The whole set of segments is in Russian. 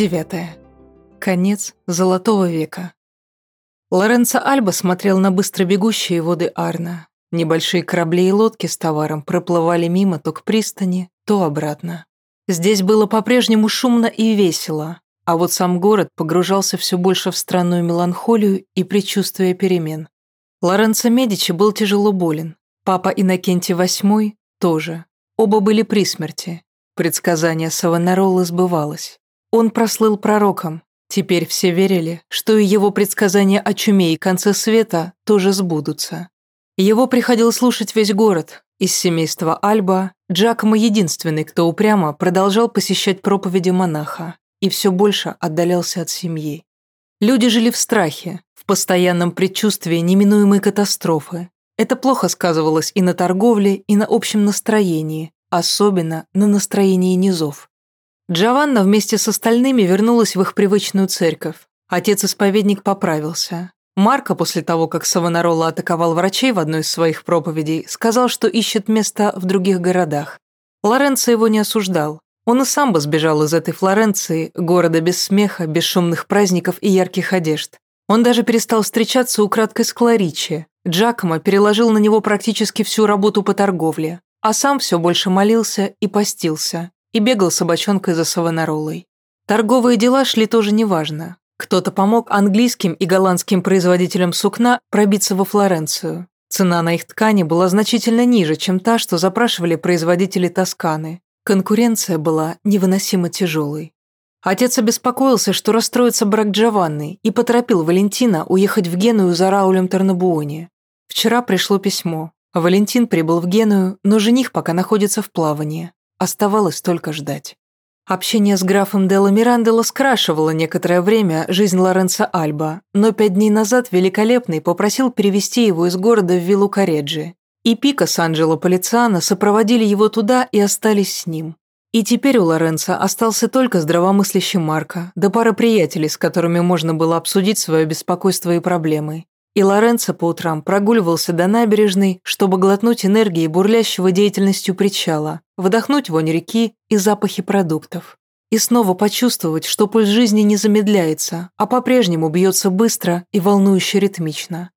9. Конец Золотого века. Лоренцо Альба смотрел на быстро бегущие воды Арна. Небольшие корабли и лодки с товаром проплывали мимо то к пристани, то обратно. Здесь было по-прежнему шумно и весело, а вот сам город погружался все больше в странную меланхолию и предчувствие перемен. Лоренцо Медичи был тяжело болен. Папа Иннокентий VIII тоже. Оба были при смерти, Предсказание Савонаролы сбывалось. Он прослыл пророком. Теперь все верили, что и его предсказания о чуме и конце света тоже сбудутся. Его приходил слушать весь город. Из семейства Альба Джакомо единственный, кто упрямо продолжал посещать проповеди монаха и все больше отдалялся от семьи. Люди жили в страхе, в постоянном предчувствии неминуемой катастрофы. Это плохо сказывалось и на торговле, и на общем настроении, особенно на настроении низов. Джованна вместе с остальными вернулась в их привычную церковь. Отец-исповедник поправился. Марко, после того, как Савонарола атаковал врачей в одной из своих проповедей, сказал, что ищет место в других городах. Лоренцо его не осуждал. Он и сам бы сбежал из этой Флоренции, города без смеха, без шумных праздников и ярких одежд. Он даже перестал встречаться украдкой с Кларичи. Джакомо переложил на него практически всю работу по торговле а сам все больше молился и постился, и бегал собачонкой за Савонаролой. Торговые дела шли тоже неважно. Кто-то помог английским и голландским производителям сукна пробиться во Флоренцию. Цена на их ткани была значительно ниже, чем та, что запрашивали производители Тосканы. Конкуренция была невыносимо тяжелой. Отец обеспокоился, что расстроится брак Джованны, и поторопил Валентина уехать в Геную за Раулем Тарнабуони. Вчера пришло письмо. Валентин прибыл в Геную, но жених пока находится в плавании. Оставалось только ждать. Общение с графом Делла Мирандело скрашивало некоторое время жизнь Лоренцо Альба, но пять дней назад Великолепный попросил перевести его из города в виллу Кареджи. И Пика с Анджело Полициано сопроводили его туда и остались с ним. И теперь у Лоренцо остался только здравомыслящий Марко, да пара приятелей, с которыми можно было обсудить свое беспокойство и проблемы. И Лоренцо по утрам прогуливался до набережной, чтобы глотнуть энергии бурлящего деятельностью причала, вдохнуть вонь реки и запахи продуктов. И снова почувствовать, что пульс жизни не замедляется, а по-прежнему бьется быстро и волнующе ритмично.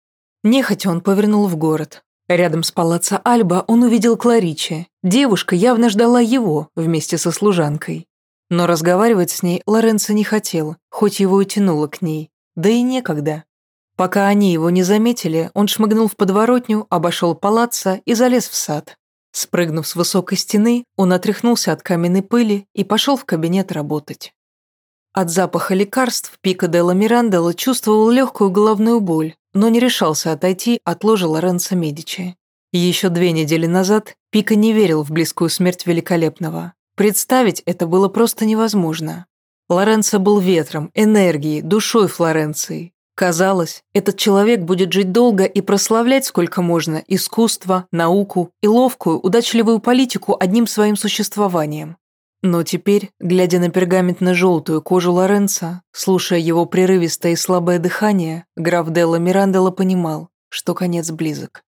Нехотя он повернул в город. Рядом с палаццо Альба он увидел Кларичи. Девушка явно ждала его вместе со служанкой. Но разговаривать с ней Лоренцо не хотел, хоть его и тянуло к ней. Да и некогда. Пока они его не заметили, он шмыгнул в подворотню, обошел палаца и залез в сад. Спрыгнув с высокой стены, он отряхнулся от каменной пыли и пошел в кабинет работать. От запаха лекарств Пика Делла Мирандела чувствовал легкую головную боль, но не решался отойти от ложа Лоренцо Медичи. Еще две недели назад Пика не верил в близкую смерть Великолепного. Представить это было просто невозможно. Лоренцо был ветром, энергией, душой Флоренции, Казалось, этот человек будет жить долго и прославлять сколько можно искусство, науку и ловкую, удачливую политику одним своим существованием. Но теперь, глядя на пергаментно-желтую кожу Лоренца, слушая его прерывистое и слабое дыхание, граф Делла Мирандела понимал, что конец близок.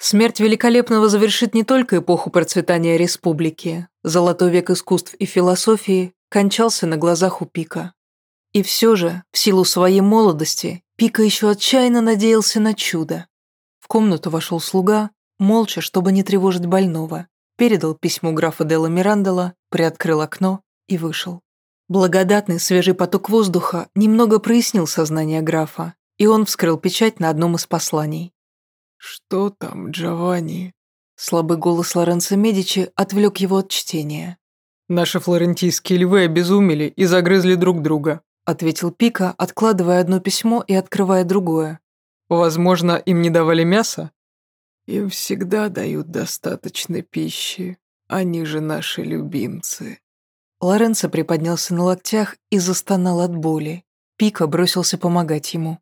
Смерть Великолепного завершит не только эпоху процветания республики. Золотой век искусств и философии кончался на глазах у Пика. И все же, в силу своей молодости, Пика еще отчаянно надеялся на чудо. В комнату вошел слуга, молча, чтобы не тревожить больного, передал письмо графа Делла Мирандела, приоткрыл окно и вышел. Благодатный свежий поток воздуха немного прояснил сознание графа, и он вскрыл печать на одном из посланий. «Что там, Джованни?» Слабый голос Лоренцо Медичи отвлек его от чтения. «Наши флорентийские львы обезумели и загрызли друг друга ответил Пика, откладывая одно письмо и открывая другое. «Возможно, им не давали мяса?» «Им всегда дают достаточно пищи. Они же наши любимцы». Лоренцо приподнялся на локтях и застонал от боли. Пика бросился помогать ему.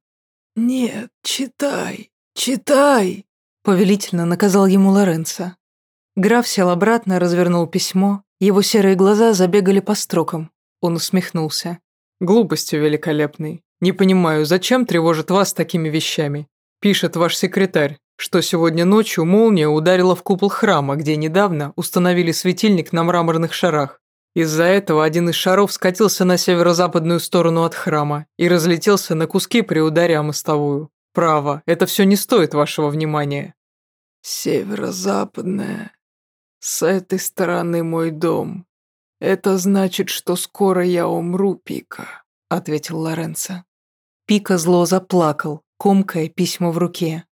«Нет, читай, читай!» Повелительно наказал ему Лоренцо. Граф сел обратно, развернул письмо. Его серые глаза забегали по строкам. Он усмехнулся. Глупостью великолепной. Не понимаю, зачем тревожит вас такими вещами? Пишет ваш секретарь, что сегодня ночью молния ударила в купол храма, где недавно установили светильник на мраморных шарах. Из-за этого один из шаров скатился на северо-западную сторону от храма и разлетелся на куски при ударе о мостовую. Право, это все не стоит вашего внимания. Северо-западная. С этой стороны мой дом. Это значит, что скоро я умру, Пика, ответил Лоренцо. Пика зло заплакал, комкая письма в руке.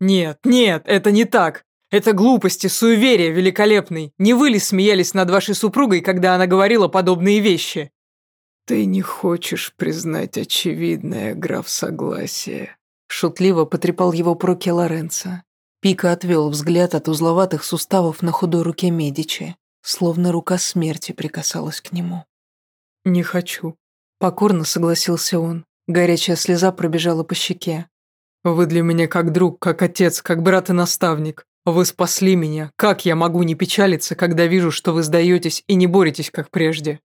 «Нет, нет, это не так. Это глупости, суеверия великолепный. Не вы ли смеялись над вашей супругой, когда она говорила подобные вещи?» «Ты не хочешь признать очевидное, граф Согласие», шутливо потрепал его по руке Лоренцо. Пика отвел взгляд от узловатых суставов на худой руке Медичи, словно рука смерти прикасалась к нему. «Не хочу», — покорно согласился он. Горячая слеза пробежала по щеке. «Вы для меня как друг, как отец, как брат и наставник. Вы спасли меня. Как я могу не печалиться, когда вижу, что вы сдаетесь и не боретесь, как прежде?»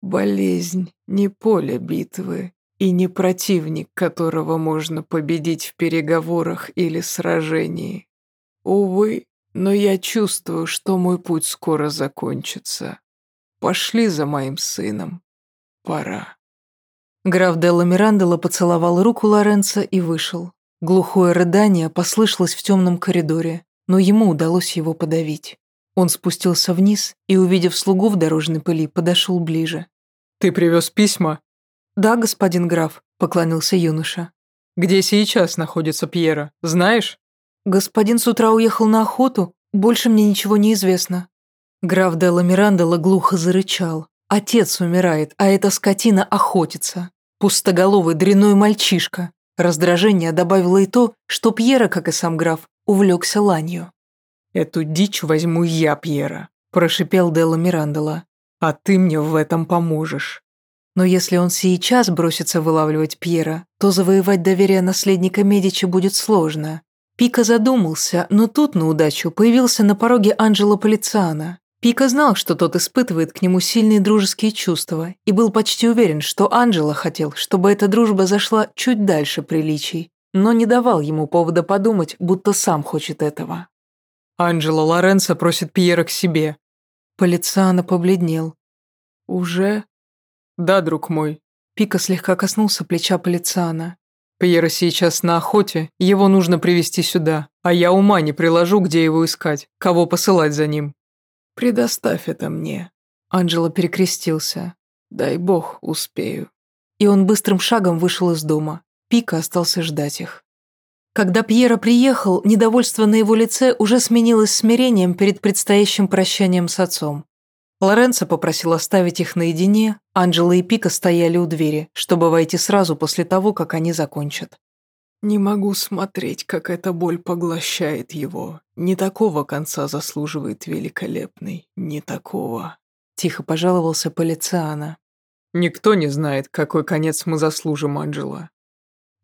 «Болезнь не поле битвы и не противник, которого можно победить в переговорах или сражении. Увы, но я чувствую, что мой путь скоро закончится. Пошли за моим сыном. Пора». Граф Делла Мирандела поцеловал руку Лоренца и вышел. Глухое рыдание послышалось в темном коридоре, но ему удалось его подавить. Он спустился вниз и, увидев слугу в дорожной пыли, подошел ближе. «Ты привез письма?» «Да, господин граф», — поклонился юноша. «Где сейчас находится Пьера, знаешь?» «Господин с утра уехал на охоту, больше мне ничего не известно». Граф Делла Мирандела глухо зарычал. Отец умирает, а эта скотина охотится. Пустоголовый дряной мальчишка. Раздражение добавило и то, что Пьера, как и сам граф, увлекся ланью. «Эту дичь возьму я, Пьера», – прошипел Делла Мирандела. «А ты мне в этом поможешь». Но если он сейчас бросится вылавливать Пьера, то завоевать доверие наследника Медичи будет сложно. Пика задумался, но тут на удачу появился на пороге Анджело Полициана. Пика знал, что тот испытывает к нему сильные дружеские чувства, и был почти уверен, что Анджело хотел, чтобы эта дружба зашла чуть дальше приличий, но не давал ему повода подумать, будто сам хочет этого. «Анджело Лоренцо просит Пьера к себе». Полициано побледнел. «Уже?» «Да, друг мой». Пика слегка коснулся плеча Полициана. «Пьера сейчас на охоте, его нужно привести сюда, а я ума не приложу, где его искать, кого посылать за ним». «Предоставь это мне». Анджело перекрестился. «Дай бог, успею». И он быстрым шагом вышел из дома. Пика остался ждать их. Когда Пьера приехал, недовольство на его лице уже сменилось смирением перед предстоящим прощанием с отцом. Лоренцо попросил оставить их наедине, Анджело и Пика стояли у двери, чтобы войти сразу после того, как они закончат. Не могу смотреть, как эта боль поглощает его. Не такого конца заслуживает великолепный, не такого. Тихо пожаловался Полициана. Никто не знает, какой конец мы заслужим, Анджела.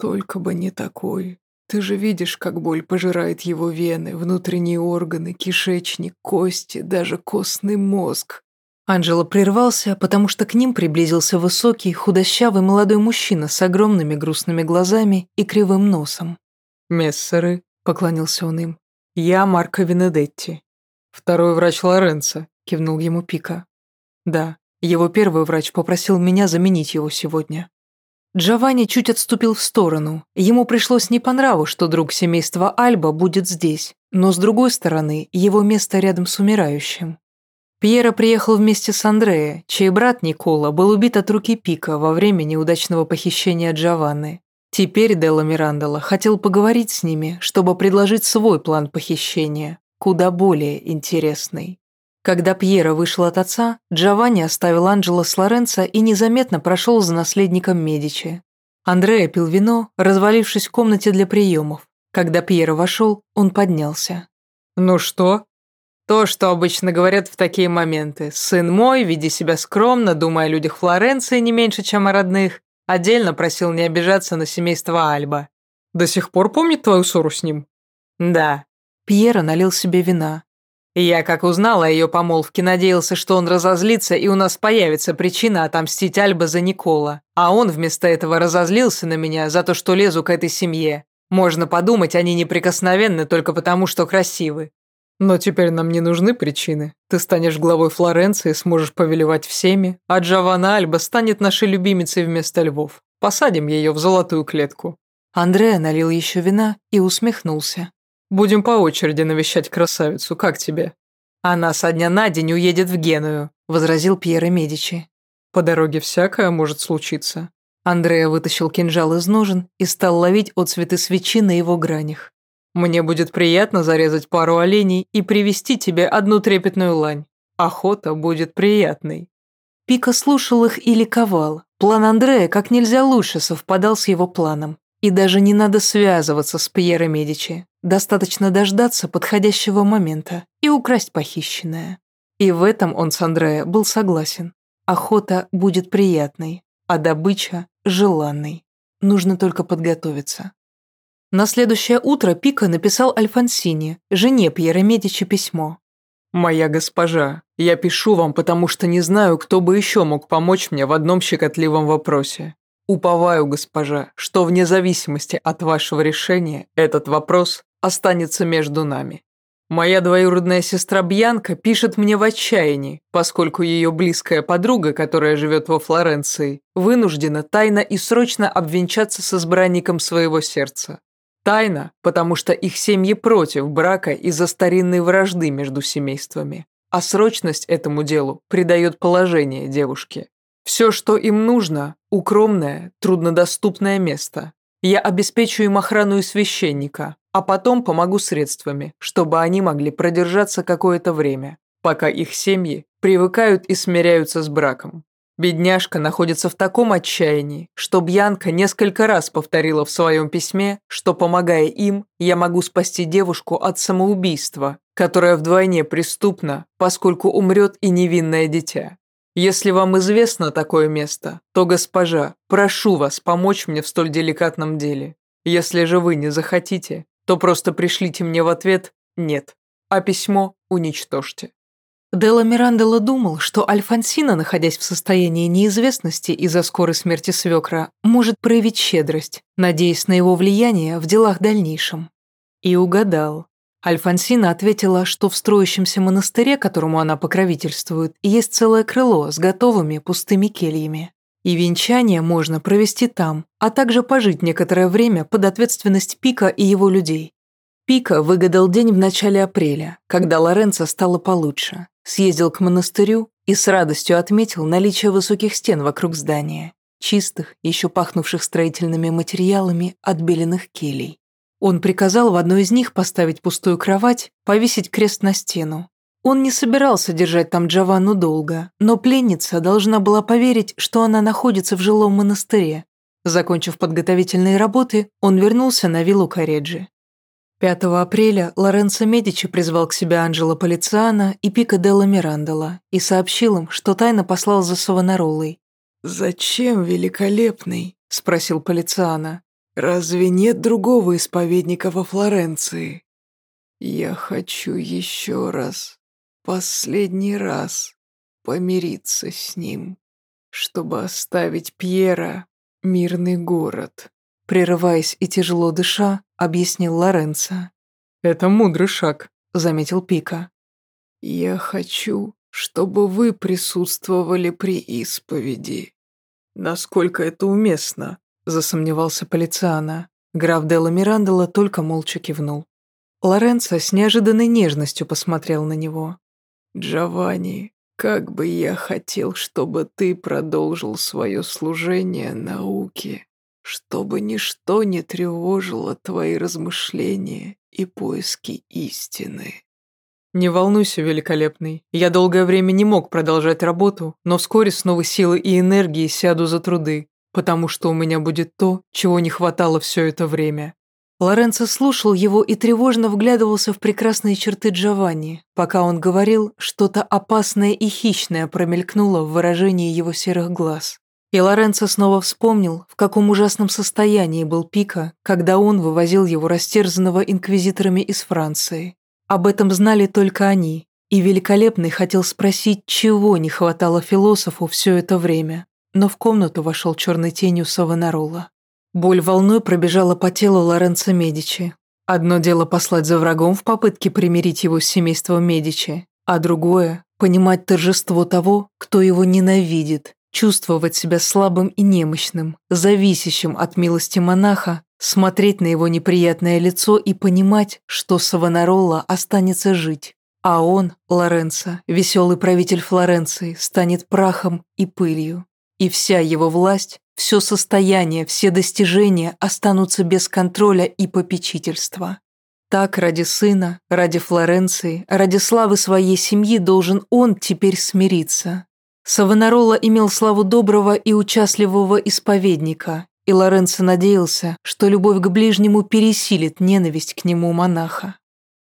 Только бы не такой. Ты же видишь, как боль пожирает его вены, внутренние органы, кишечник, кости, даже костный мозг. Анджело прервался, потому что к ним приблизился высокий, худощавый молодой мужчина с огромными грустными глазами и кривым носом. «Мессеры», — поклонился он им, — «я Марко Венедетти». «Второй врач Лоренцо», — кивнул ему Пика. «Да, его первый врач попросил меня заменить его сегодня». Джованни чуть отступил в сторону. Ему пришлось не по нраву, что друг семейства Альба будет здесь, но с другой стороны, его место рядом с умирающим. Пьера приехал вместе с Андреа, чей брат Никола был убит от руки Пика во время неудачного похищения Джованны. Теперь Делла Мирандола хотел поговорить с ними, чтобы предложить свой план похищения, куда более интересный. Когда Пьера вышел от отца, Джованни оставил Анджело с Лоренцо и незаметно прошел за наследником Медичи. Андреа пил вино, развалившись в комнате для приемов. Когда Пьера вошел, он поднялся. «Ну что?» То, что обычно говорят в такие моменты. Сын мой, веди себя скромно, думая о людях Флоренции не меньше, чем о родных, отдельно просил не обижаться на семейство Альба. До сих пор помнит твою ссору с ним? Да. Пьера налил себе вина. Я, как узнал о ее помолвке, надеялся, что он разозлится, и у нас появится причина отомстить Альба за Никола. А он вместо этого разозлился на меня за то, что лезу к этой семье. Можно подумать, они неприкосновенны только потому, что красивы. Но теперь нам не нужны причины. Ты станешь главой Флоренции, сможешь повелевать всеми, а Джованна Альба станет нашей любимицей вместо львов. Посадим ее в золотую клетку». Андреа налил еще вина и усмехнулся. «Будем по очереди навещать красавицу, как тебе?» «Она со дня на день уедет в Геную», — возразил Пьеро Медичи. «По дороге всякое может случиться». Андреа вытащил кинжал из ножен и стал ловить отцветы свечи на его гранях. Мне будет приятно зарезать пару оленей и привести тебе одну трепетную лань. Охота будет приятной». Пика слушал их и ликовал. План Андрея как нельзя лучше совпадал с его планом. И даже не надо связываться с Пьеро Медичи. Достаточно дождаться подходящего момента и украсть похищенное. И в этом он с Андрея был согласен. Охота будет приятной, а добыча – желанной. Нужно только подготовиться. На следующее утро Пика написал Альфонсине, жене Пьера Медичи, письмо. «Моя госпожа, я пишу вам, потому что не знаю, кто бы еще мог помочь мне в одном щекотливом вопросе. Уповаю, госпожа, что вне зависимости от вашего решения этот вопрос останется между нами. Моя двоюродная сестра Бьянка пишет мне в отчаянии, поскольку ее близкая подруга, которая живет во Флоренции, вынуждена тайно и срочно обвенчаться с избранником своего сердца. Тайна, потому что их семьи против брака из-за старинной вражды между семействами. А срочность этому делу придает положение девушке. Все, что им нужно – укромное, труднодоступное место. Я обеспечу им охрану и священника, а потом помогу средствами, чтобы они могли продержаться какое-то время, пока их семьи привыкают и смиряются с браком. Бедняжка находится в таком отчаянии, что Бьянка несколько раз повторила в своем письме, что, помогая им, я могу спасти девушку от самоубийства, которое вдвойне преступно, поскольку умрет и невинное дитя. Если вам известно такое место, то, госпожа, прошу вас помочь мне в столь деликатном деле. Если же вы не захотите, то просто пришлите мне в ответ «нет», а письмо уничтожьте. Делла Мирандела думал, что Альфонсина, находясь в состоянии неизвестности из-за скорой смерти свекра, может проявить щедрость, надеясь на его влияние в делах дальнейшем. И угадал. Альфонсина ответила, что в строящемся монастыре, которому она покровительствует, есть целое крыло с готовыми пустыми кельями. И венчание можно провести там, а также пожить некоторое время под ответственность Пика и его людей. Пика выгадал день в начале апреля, когда Лоренцо стало получше съездил к монастырю и с радостью отметил наличие высоких стен вокруг здания, чистых, еще пахнувших строительными материалами, отбеленных келей. Он приказал в одной из них поставить пустую кровать, повесить крест на стену. Он не собирался держать там Джованну долго, но пленница должна была поверить, что она находится в жилом монастыре. Закончив подготовительные работы, он вернулся на виллу Кареджи. 5 апреля Лоренцо Медичи призвал к себе Анджело Полициано и Пика Делла Мирандола и сообщил им, что тайно послал за Савонаролой. «Зачем, великолепный?» – спросил Полициано. «Разве нет другого исповедника во Флоренции?» «Я хочу еще раз, последний раз, помириться с ним, чтобы оставить Пьера мирный город». Прерываясь и тяжело дыша, объяснил Лоренцо. «Это мудрый шаг», — заметил Пика. «Я хочу, чтобы вы присутствовали при исповеди». «Насколько это уместно?» — засомневался Полициана. Граф Делла Мирандола только молча кивнул. Лоренцо с неожиданной нежностью посмотрел на него. «Джованни, как бы я хотел, чтобы ты продолжил свое служение науке чтобы ничто не тревожило твои размышления и поиски истины. Не волнуйся, великолепный. Я долгое время не мог продолжать работу, но вскоре снова силы и энергии сяду за труды, потому что у меня будет то, чего не хватало все это время. Лоренцо слушал его и тревожно вглядывался в прекрасные черты Джованни. Пока он говорил, что-то опасное и хищное промелькнуло в выражении его серых глаз. И Лоренцо снова вспомнил, в каком ужасном состоянии был Пика, когда он вывозил его растерзанного инквизиторами из Франции. Об этом знали только они, и Великолепный хотел спросить, чего не хватало философу все это время, но в комнату вошел черной тенью Савонарола. Боль волной пробежала по телу Лоренцо Медичи. Одно дело послать за врагом в попытке примирить его с семейством Медичи, а другое – понимать торжество того, кто его ненавидит, чувствовать себя слабым и немощным, зависящим от милости монаха, смотреть на его неприятное лицо и понимать, что Савонарола останется жить, а он, Лоренцо, веселый правитель Флоренции, станет прахом и пылью. И вся его власть, все состояние, все достижения останутся без контроля и попечительства. Так ради сына, ради Флоренции, ради славы своей семьи должен он теперь смириться. Савонарола имел славу доброго и участливого исповедника, и Лоренцо надеялся, что любовь к ближнему пересилит ненависть к нему монаха.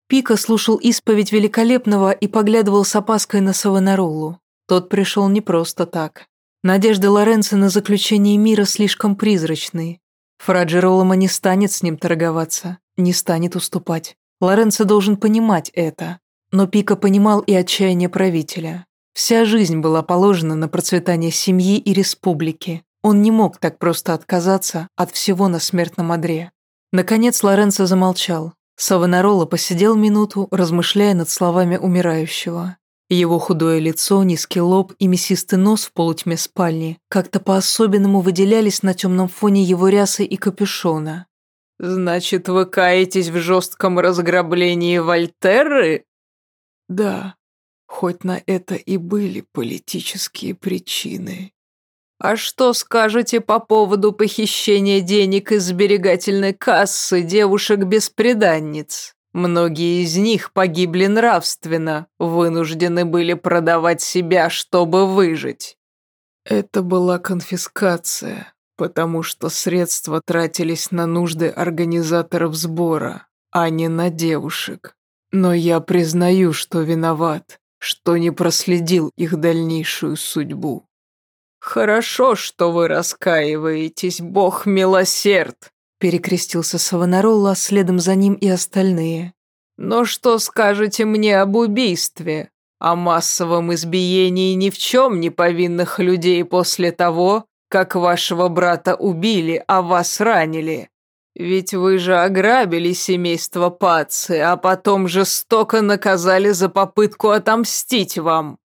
Пика слушал исповедь великолепного и поглядывал с опаской на Савонаролу. Тот пришел не просто так. Надежды Лоренцо на заключение мира слишком призрачные. Фра Джеролома не станет с ним торговаться, не станет уступать. Лоренцо должен понимать это. Но Пика понимал и отчаяние правителя. Вся жизнь была положена на процветание семьи и республики. Он не мог так просто отказаться от всего на смертном одре. Наконец Лоренцо замолчал, Савонарола посидел минуту, размышляя над словами умирающего. Его худое лицо, низкий лоб и мясистый нос в полутьме спальни как-то по-особенному выделялись на темном фоне его рясы и капюшона. «Значит, вы каетесь в жестком разграблении Вольтерры?» «Да, хоть на это и были политические причины», «А что скажете по поводу похищения денег из сберегательной кассы девушек-беспреданниц? Многие из них погибли нравственно, вынуждены были продавать себя, чтобы выжить». Это была конфискация, потому что средства тратились на нужды организаторов сбора, а не на девушек. Но я признаю, что виноват, что не проследил их дальнейшую судьбу. «Хорошо, что вы раскаиваетесь, бог милосерд», перекрестился Савонаролла, следом за ним и остальные. «Но что скажете мне об убийстве, о массовом избиении ни в чем не повинных людей после того, как вашего брата убили, а вас ранили? Ведь вы же ограбили семейство Паци, а потом жестоко наказали за попытку отомстить вам».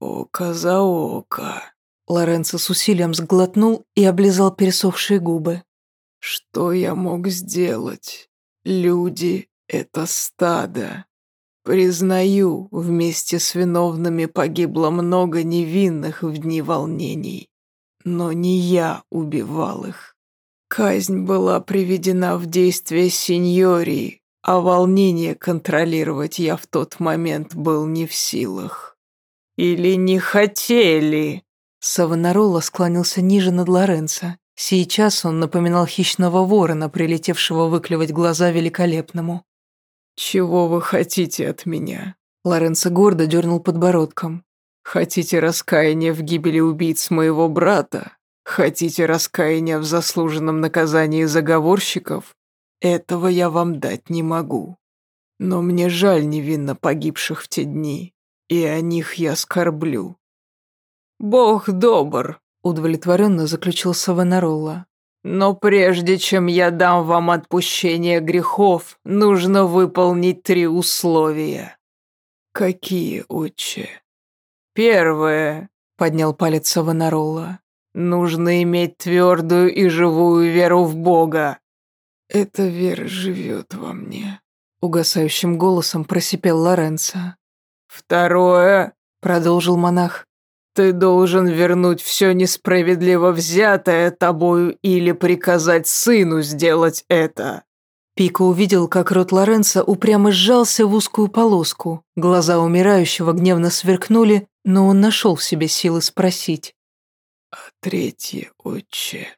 «Око за око», Лоренцо с усилием сглотнул и облизал пересохшие губы. «Что я мог сделать? Люди — это стадо. Признаю, вместе с виновными погибло много невинных в дни волнений. Но не я убивал их. Казнь была приведена в действие сеньории, а волнение контролировать я в тот момент был не в силах. Или не хотели?» Савонарола склонился ниже над Лоренцо. Сейчас он напоминал хищного ворона, прилетевшего выклевать глаза великолепному. «Чего вы хотите от меня?» Лоренцо гордо дернул подбородком. «Хотите раскаяния в гибели убийц моего брата? Хотите раскаяния в заслуженном наказании заговорщиков? Этого я вам дать не могу. Но мне жаль невинно погибших в те дни, и о них я скорблю. «Бог добр», — удовлетворенно заключил Савонаролла. «Но прежде чем я дам вам отпущение грехов, нужно выполнить три условия». «Какие, отче?» «Первое», — поднял палец Савонаролла, «нужно иметь твердую и живую веру в Бога». «Эта вера живет во мне», — угасающим голосом просипел Лоренцо. «Второе», — продолжил монах, ты должен вернуть все несправедливо взятое тобою или приказать сыну сделать это». Пико увидел, как рот Лоренца упрямо сжался в узкую полоску. Глаза умирающего гневно сверкнули, но он нашел в себе силы спросить. «А третье, отче?»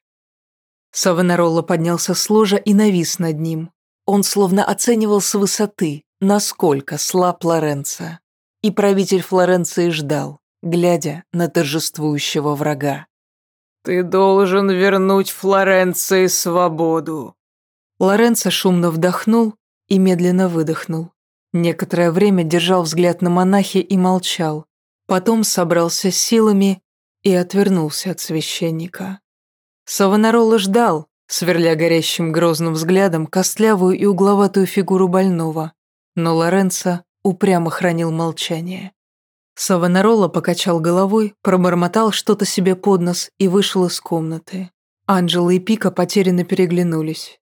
Савонаролла поднялся с ложа и навис над ним. Он словно оценивал с высоты, насколько слаб Лоренцо. И правитель Флоренции ждал глядя на торжествующего врага. «Ты должен вернуть Флоренции свободу!» Лоренцо шумно вдохнул и медленно выдохнул. Некоторое время держал взгляд на монахи и молчал. Потом собрался силами и отвернулся от священника. Савонарола ждал, сверля горящим грозным взглядом костлявую и угловатую фигуру больного, но Лоренцо упрямо хранил молчание. Савонарола покачал головой, пробормотал что-то себе под нос и вышел из комнаты. Анджела и Пика потерянно переглянулись.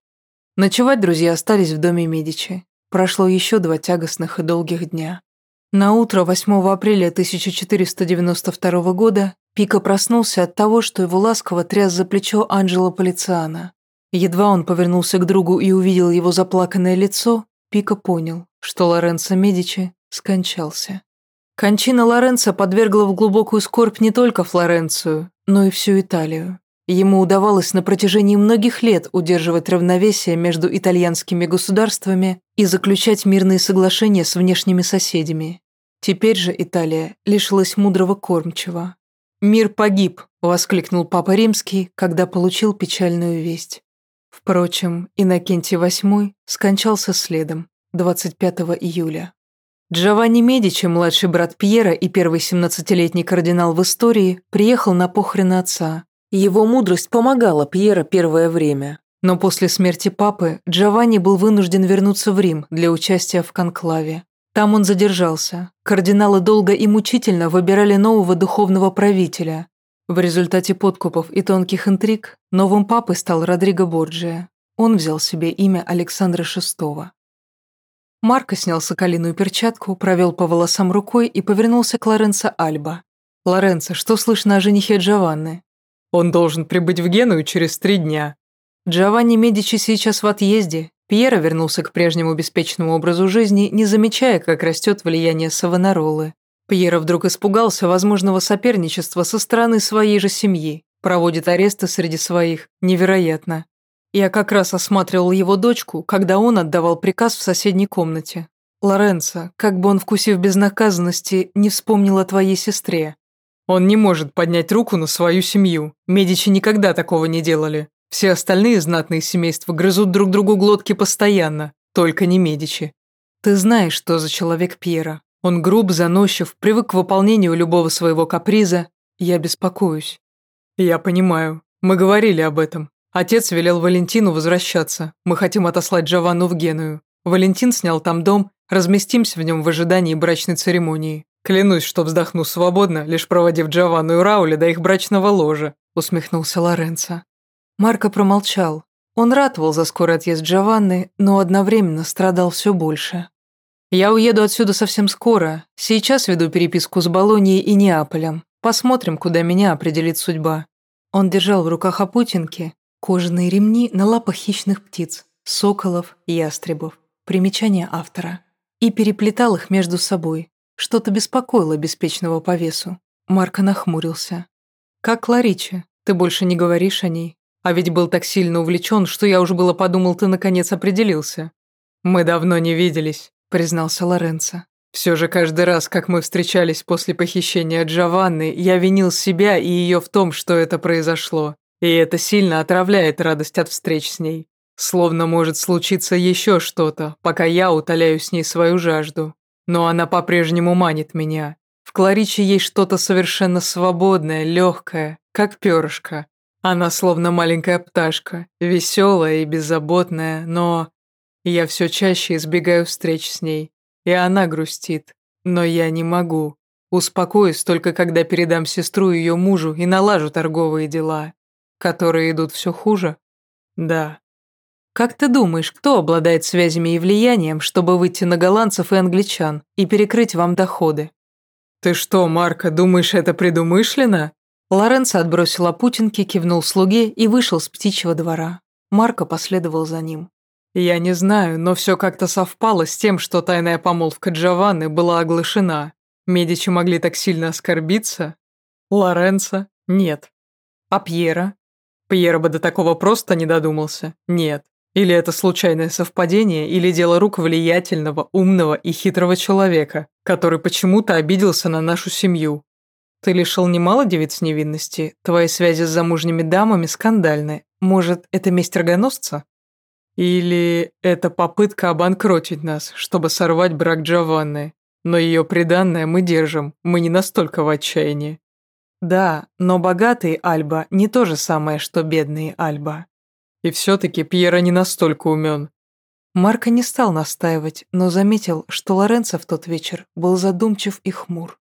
Ночевать друзья остались в доме Медичи. Прошло еще два тягостных и долгих дня. На утро 8 апреля 1492 года Пика проснулся от того, что его ласково тряс за плечо Анджело Полициана. Едва он повернулся к другу и увидел его заплаканное лицо, Пика понял, что Лоренцо Медичи скончался. Кончина Лоренцо подвергла в глубокую скорбь не только Флоренцию, но и всю Италию. Ему удавалось на протяжении многих лет удерживать равновесие между итальянскими государствами и заключать мирные соглашения с внешними соседями. Теперь же Италия лишилась мудрого кормчего. «Мир погиб», – воскликнул Папа Римский, когда получил печальную весть. Впрочем, Иннокентий VIII скончался следом, 25 июля. Джованни Медичи, младший брат Пьера и первый 17-летний кардинал в истории, приехал на похороны отца. Его мудрость помогала Пьера первое время. Но после смерти папы Джованни был вынужден вернуться в Рим для участия в конклаве. Там он задержался. Кардиналы долго и мучительно выбирали нового духовного правителя. В результате подкупов и тонких интриг новым папой стал Родриго Борджия. Он взял себе имя Александра VI. Марко снял соколиную перчатку, провел по волосам рукой и повернулся к Лоренцо Альба. «Лоренцо, что слышно о женихе Джованны?» «Он должен прибыть в Геную через три дня». Джованни Медичи сейчас в отъезде. Пьера вернулся к прежнему беспечному образу жизни, не замечая, как растет влияние Савонаролы. Пьера вдруг испугался возможного соперничества со стороны своей же семьи. Проводит аресты среди своих. Невероятно. Я как раз осматривал его дочку, когда он отдавал приказ в соседней комнате. «Лоренцо, как бы он, вкусив безнаказанности, не вспомнил о твоей сестре». «Он не может поднять руку на свою семью. Медичи никогда такого не делали. Все остальные знатные семейства грызут друг другу глотки постоянно, только не Медичи». «Ты знаешь, что за человек Пьера. Он груб, заносчив, привык к выполнению любого своего каприза. Я беспокоюсь». «Я понимаю. Мы говорили об этом. Отец велел Валентину возвращаться. Мы хотим отослать Джованну в Геную. Валентин снял там дом, разместимся в нем в ожидании брачной церемонии. Клянусь, что вздохну свободно, лишь проводив Джованну и Рауля до их брачного ложа», усмехнулся Лоренцо. Марко промолчал. Он ратовал за скорый отъезд Джованны, но одновременно страдал все больше. «Я уеду отсюда совсем скоро. Сейчас веду переписку с Болонией и Неаполем. Посмотрим, куда меня определит судьба». Он держал в руках опутинки, Кожаные ремни на лапах хищных птиц, соколов, ястребов. Примечание автора. И переплетал их между собой. Что-то беспокоило беспечного по весу. Марко нахмурился. «Как Ларичи? Ты больше не говоришь о ней? А ведь был так сильно увлечен, что я уже было подумал, ты наконец определился». «Мы давно не виделись», — признался Лоренцо. «Все же каждый раз, как мы встречались после похищения Джованны, я винил себя и ее в том, что это произошло. И это сильно отравляет радость от встреч с ней. Словно может случиться еще что-то, пока я утоляю с ней свою жажду. Но она по-прежнему манит меня. В Клариче есть что-то совершенно свободное, легкое, как перышко. Она словно маленькая пташка, веселая и беззаботная, но... Я все чаще избегаю встреч с ней. И она грустит. Но я не могу. Успокоюсь только когда передам сестру ее мужу и налажу торговые дела. Которые идут все хуже? Да. Как ты думаешь, кто обладает связями и влиянием, чтобы выйти на голландцев и англичан и перекрыть вам доходы? Ты что, Марка, думаешь, это предумышленно? Лоренцо отбросил опутинки, кивнул слуге и вышел с птичьего двора. Марко последовал за ним. Я не знаю, но все как-то совпало с тем, что тайная помолвка Джованны была оглашена. Медичи могли так сильно оскорбиться. Лоренцо? Нет. А Пьера? Пьер бы до такого просто не додумался. Нет. Или это случайное совпадение, или дело рук влиятельного, умного и хитрого человека, который почему-то обиделся на нашу семью. Ты лишил немало девиц невинности, твои связи с замужними дамами скандальны. Может, это месть рогоносца? Или это попытка обанкротить нас, чтобы сорвать брак Джованны. Но ее приданное мы держим, мы не настолько в отчаянии. Да, но богатые Альба не то же самое, что бедные Альба. И все-таки Пьера не настолько умен. Марко не стал настаивать, но заметил, что Лоренцо в тот вечер был задумчив и хмур.